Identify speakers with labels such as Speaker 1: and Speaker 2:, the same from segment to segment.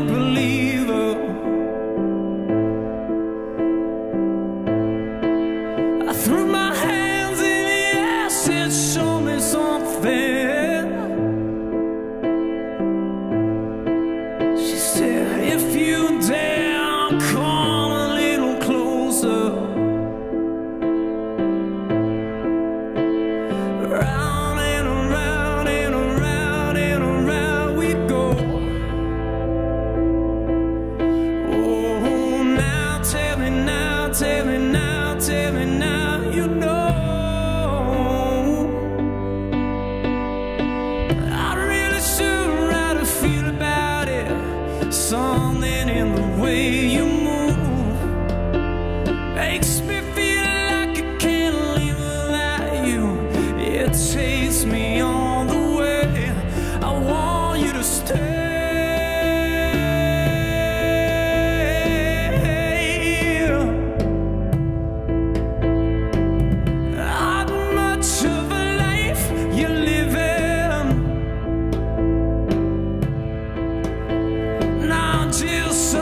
Speaker 1: with tell me now, tell me now, you know. I really should write a feel about it. Something in the way you move makes me. much of a life you're living. Now, just so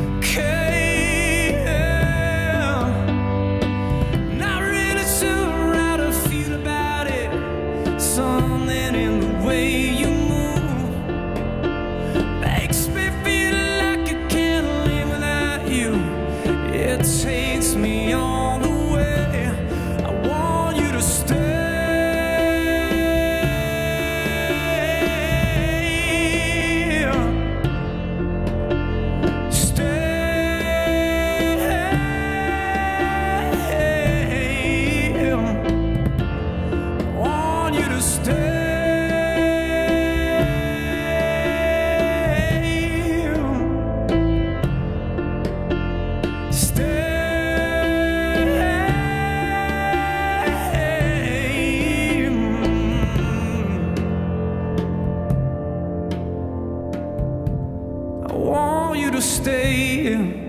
Speaker 1: me on to stay. in